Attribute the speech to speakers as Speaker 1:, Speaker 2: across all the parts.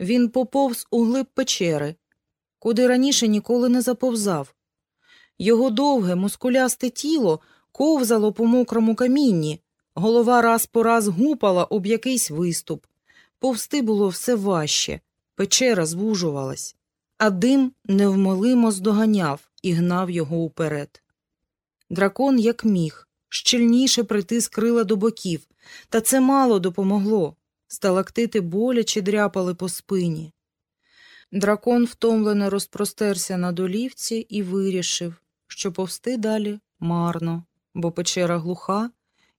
Speaker 1: Він поповз у глиб печери, куди раніше ніколи не заповзав. Його довге, мускулясте тіло ковзало по мокрому камінні, голова раз по раз гупала об якийсь виступ. Повсти було все важче, печера звужувалась, а дим невмолимо здоганяв і гнав його уперед. Дракон, як міг, щільніше притис крила до боків, та це мало допомогло. Сталактити боляче дряпали по спині. Дракон втомлено розпростерся на долівці і вирішив, що повсти далі марно, бо печера глуха,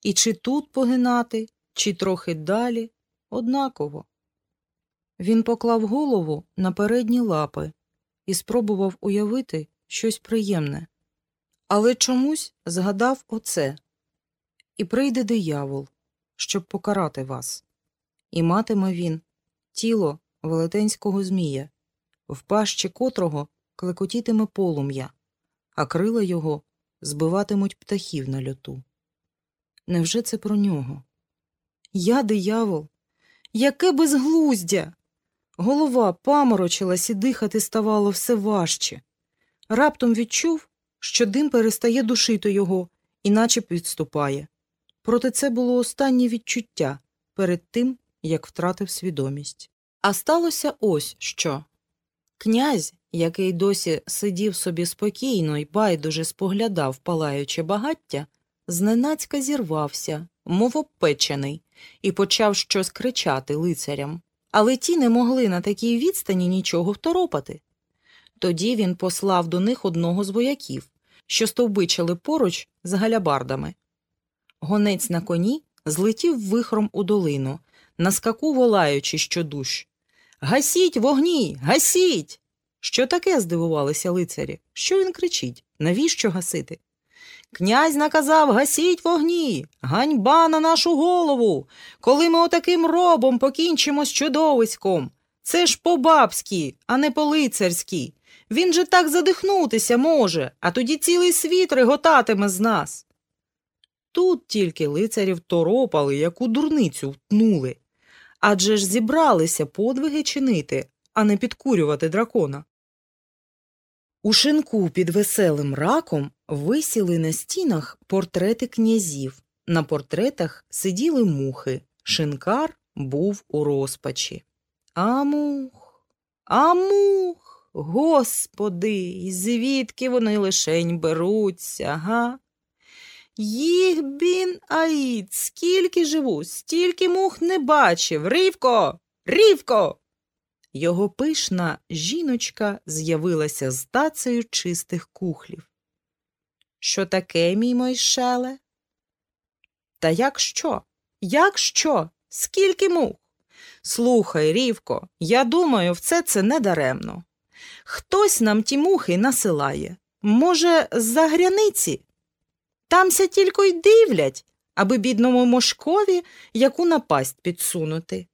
Speaker 1: і чи тут погинати, чи трохи далі однаково. Він поклав голову на передні лапи і спробував уявити щось приємне. Але чомусь згадав оце і прийде диявол, щоб покарати вас. І матиме він тіло велетенського змія, в пащі котрого клекотітиме полум'я, а крила його збиватимуть птахів на льоту. Невже це про нього? Я диявол? Яке безглуздя! Голова паморочилась і дихати ставало все важче. Раптом відчув, що дим перестає душити його, і наче відступає. Проте це було останнє відчуття перед тим, як втратив свідомість. А сталося ось що. Князь, який досі сидів собі спокійно і байдуже споглядав палаюче багаття, зненацька зірвався, мов обпечений, і почав щось кричати лицарям. Але ті не могли на такій відстані нічого второпати. Тоді він послав до них одного з вояків, що стовбичили поруч з галябардами. Гонець на коні злетів вихром у долину, на скаку волаючи щодуш. Гасіть вогні, гасіть. Що таке? здивувалися лицарі. Що він кричить? Навіщо гасити? Князь наказав гасіть вогні, ганьба на нашу голову. Коли ми отаким робом покінчимо з чудовиськом. Це ж по-бабськи, а не по-лицарськи. Він же так задихнутися може, а тоді цілий світ реготатиме з нас. Тут тільки лицарів торопали, як у дурницю втнули. Адже ж зібралися подвиги чинити, а не підкурювати дракона. У шинку під веселим раком висіли на стінах портрети князів. На портретах сиділи мухи. Шинкар був у розпачі. А мух, а мух, господи, звідки вони лишень беруться, га? Їх бін аїд, скільки живу, стільки мух не бачив. Рівко, рівко. Його пишна жіночка з'явилася з тацею чистих кухлів. Що таке, мій Мойшеле? Та як що? Як що? Скільки мух? Слухай, Рівко, я думаю, все це недаремно. Хтось нам ті мухи насилає. Може, з-за гряниці? Тамся тільки й дивлять, аби бідному мошкові яку напасть підсунути.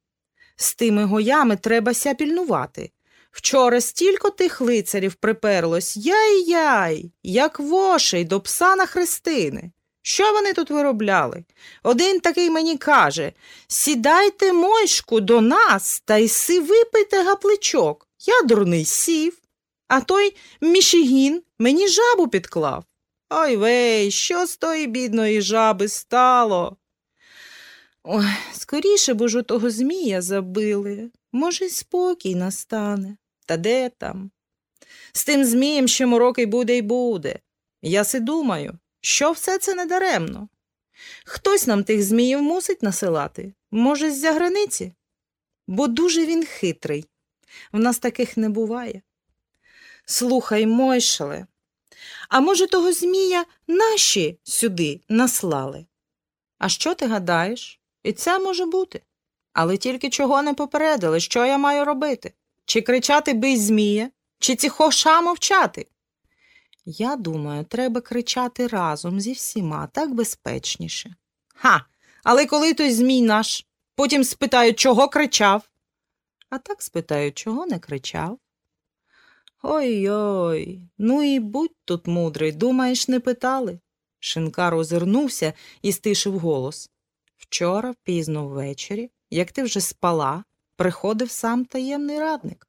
Speaker 1: З тими гоями треба ся пільнувати. Вчора стільки тих лицарів приперлось яй-яй, як вошей до пса на хрестини. Що вони тут виробляли? Один такий мені каже Сідайте, мойшку, до нас та й си випийте гапличок. Я дурний сів. А той мішігін мені жабу підклав. Ой вей, що з тої бідної жаби стало? Ой, скоріше б у того Змія забили. Може, й спокій настане. Та де там? З тим Змієм ще мороки буде й буде. Я си думаю, що все це недаремно. Хтось нам тих Зміїв мусить насилати, може, з-за границі? Бо дуже він хитрий. В нас таких не буває. Слухай, Мойшеле, а може, того Змія наші сюди наслали? А що ти гадаєш? І це може бути. Але тільки чого не попередили, що я маю робити? Чи кричати бий Змія, чи ціхоша мовчати? Я думаю, треба кричати разом зі всіма так безпечніше. Ха, але коли той Змій наш, потім спитають, чого кричав. А так спитають, чого не кричав. Ой-ой, ну і будь тут мудрий, думаєш, не питали? Шинкар озирнувся і стишив голос. Вчора, пізно ввечері, як ти вже спала, приходив сам таємний радник.